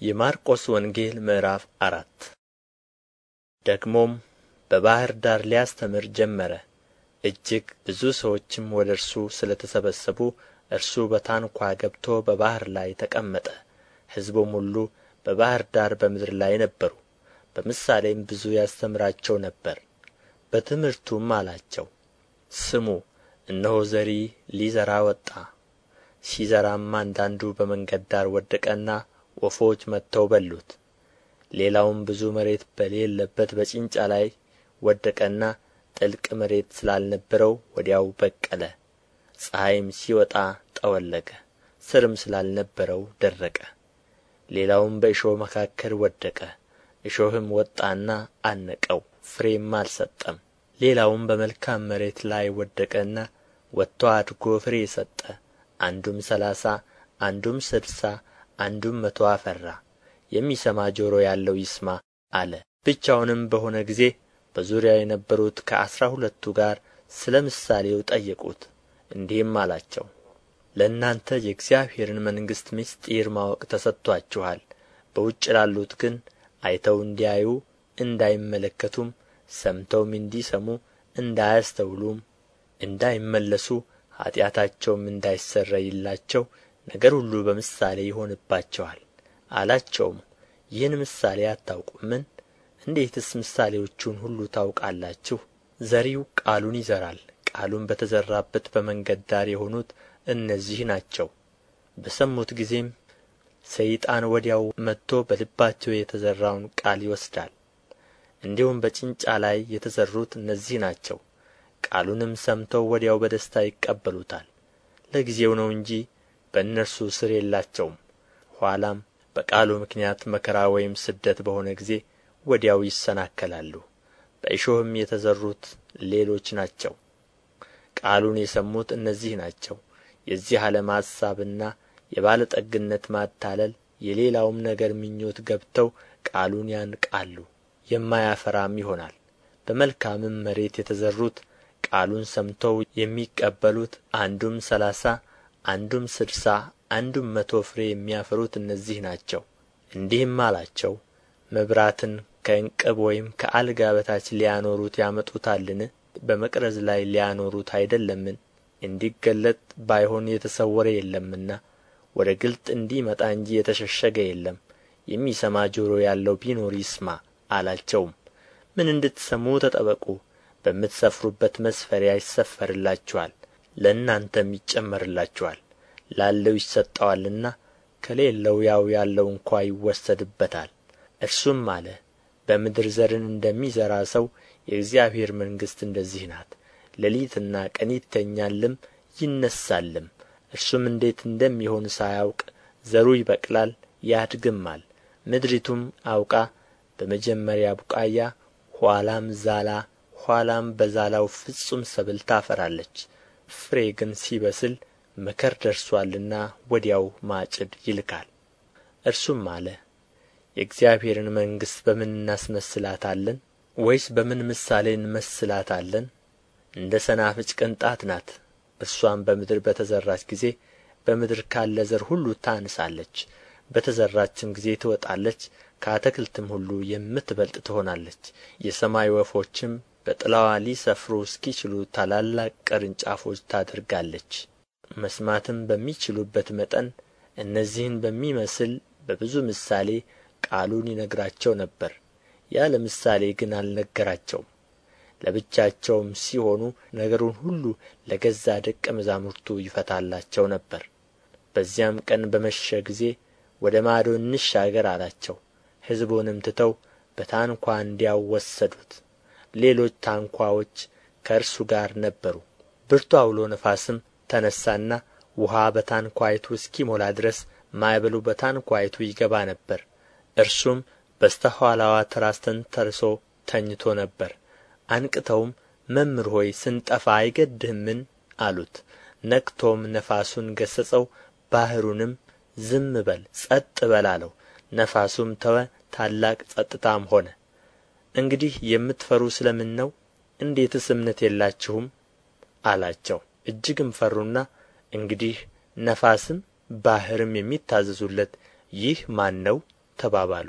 የማርቆስ ወንጌል ምዕራፍ አራት ደግሞም በባሕር ዳር ሊያስተምር ጀመረ። እጅግ ብዙ ሰዎችም ወደ እርሱ ስለ ተሰበሰቡ እርሱ በታንኳ ገብቶ በባሕር ላይ ተቀመጠ። ሕዝቡም ሁሉ በባሕር ዳር በምድር ላይ ነበሩ በምሳሌም ብዙ ያስተምራቸው ነበር። በትምህርቱም አላቸው ስሙ እነሆ ዘሪ ሊዘራ ወጣ። ሲዘራም አንዳንዱ በመንገድ ዳር ወደቀና ወፎች መጥተው በሉት። ሌላውም ብዙ መሬት በሌለበት በጭንጫ ላይ ወደቀና ጥልቅ መሬት ስላልነበረው ወዲያው በቀለ። ፀሐይም ሲወጣ ጠወለገ ሥርም ስላልነበረው ደረቀ። ሌላውም በእሾህ መካከል ወደቀ እሾህም ወጣና አነቀው ፍሬም አልሰጠም። ሌላውም በመልካም መሬት ላይ ወደቀና ወጥቶ አድጎ ፍሬ ሰጠ። አንዱም ሰላሳ አንዱም ስድሳ አንዱም መቶ አፈራ። የሚሰማ ጆሮ ያለው ይስማ አለ። ብቻውንም በሆነ ጊዜ በዙሪያው የነበሩት ከአሥራ ሁለቱ ጋር ስለ ምሳሌው ጠየቁት። እንዲህም አላቸው ለእናንተ የእግዚአብሔርን መንግሥት ምሥጢር ማወቅ ተሰጥቶአችኋል። በውጭ ላሉት ግን አይተው እንዲያዩ እንዳይመለከቱም ሰምተውም እንዲሰሙ እንዳያስተውሉም እንዳይመለሱ ኃጢአታቸውም እንዳይሰረይላቸው ነገር ሁሉ በምሳሌ ይሆንባቸዋል አላቸውም። ይህን ምሳሌ አታውቁምን? እንዴትስ ምሳሌዎቹን ሁሉ ታውቃላችሁ? ዘሪው ቃሉን ይዘራል። ቃሉም በተዘራበት በመንገድ ዳር የሆኑት እነዚህ ናቸው። በሰሙት ጊዜም ሰይጣን ወዲያው መጥቶ በልባቸው የተዘራውን ቃል ይወስዳል። እንዲሁም በጭንጫ ላይ የተዘሩት እነዚህ ናቸው። ቃሉንም ሰምተው ወዲያው በደስታ ይቀበሉታል። ለጊዜው ነው እንጂ በእነርሱ ሥር የላቸውም። ኋላም በቃሉ ምክንያት መከራ ወይም ስደት በሆነ ጊዜ ወዲያው ይሰናከላሉ። በእሾህም የተዘሩት ሌሎች ናቸው። ቃሉን የሰሙት እነዚህ ናቸው። የዚህ ዓለም አሳብና የባለጠግነት ማታለል የሌላውም ነገር ምኞት ገብተው ቃሉን ያንቃሉ የማያፈራም ይሆናል። በመልካምም መሬት የተዘሩት ቃሉን ሰምተው የሚቀበሉት አንዱም ሰላሳ አንዱም ስድሳ አንዱም መቶ ፍሬ የሚያፈሩት እነዚህ ናቸው። እንዲህም አላቸው መብራትን ከዕንቅብ ወይም ከአልጋ በታች ሊያኖሩት ያመጡታልን? በመቅረዝ ላይ ሊያኖሩት አይደለምን? እንዲገለጥ ባይሆን የተሰወረ የለምና ወደ ግልጥ እንዲመጣ እንጂ የተሸሸገ የለም። የሚሰማ ጆሮ ያለው ቢኖር ይስማ አላቸውም። ምን እንድትሰሙ ተጠበቁ በምትሰፍሩበት መስፈሪያ ይሰፈርላችኋል ለእናንተም ይጨመርላችኋል። ላለው ይሰጠዋልና ከሌለው ያው ያለው እንኳ ይወሰድበታል። እርሱም አለ በምድር ዘርን እንደሚዘራ ሰው የእግዚአብሔር መንግሥት እንደዚህ ናት። ሌሊትና ቀን ይተኛልም ይነሣልም። እርሱም እንዴት እንደሚሆን ሳያውቅ ዘሩ ይበቅላል ያድግማል። ምድሪቱም አውቃ በመጀመሪያ ቡቃያ ኋላም ዛላ ኋላም በዛላው ፍጹም ሰብል ታፈራለች ፍሬ ግን ሲበስል መከር ደርሶአልና ወዲያው ማጭድ ይልካል። እርሱም አለ የእግዚአብሔርን መንግሥት በምን እናስመስላታለን? ወይስ በምን ምሳሌ እንመስላታለን? እንደ ሰናፍጭ ቅንጣት ናት። እርሷም በምድር በተዘራች ጊዜ በምድር ካለ ዘር ሁሉ ታንሳለች። በተዘራችም ጊዜ ትወጣለች ከአትክልትም ሁሉ የምትበልጥ ትሆናለች። የሰማይ ወፎችም በጥላዋ ሊሰፍሩ እስኪችሉ ታላላቅ ቅርንጫፎች ታደርጋለች። መስማትም በሚችሉበት መጠን እነዚህን በሚመስል በብዙ ምሳሌ ቃሉን ይነግራቸው ነበር። ያለ ምሳሌ ግን አልነገራቸውም። ለብቻቸውም ሲሆኑ ነገሩን ሁሉ ለገዛ ደቀ መዛሙርቱ ይፈታላቸው ነበር። በዚያም ቀን በመሸ ጊዜ ወደ ማዶ እንሻገር አላቸው። ሕዝቡንም ትተው በታንኳ እንዲያው ወሰዱት ሌሎች ታንኳዎች ከእርሱ ጋር ነበሩ። ብርቱ አውሎ ነፋስም ተነሣና ውኃ በታንኳይቱ እስኪሞላ ድረስ ማዕበሉ በታንኳይቱ ይገባ ነበር። እርሱም በስተ ኋላዋ ትራስ ተንተርሶ ተኝቶ ነበር። አንቅተውም መምህር ሆይ ስንጠፋ አይገድህምን? አሉት። ነቅቶም ነፋሱን ገሠጸው ባሕሩንም ዝም በል ጸጥ በል አለው። ነፋሱም ተወ ታላቅ ጸጥታም ሆነ እንግዲህ የምትፈሩ ስለ ምን ነው? እንዴትስ እምነት የላችሁም? አላቸው። እጅግም ፈሩና እንግዲህ ነፋስም ባሕርም የሚታዘዙለት ይህ ማን ነው? ተባባሉ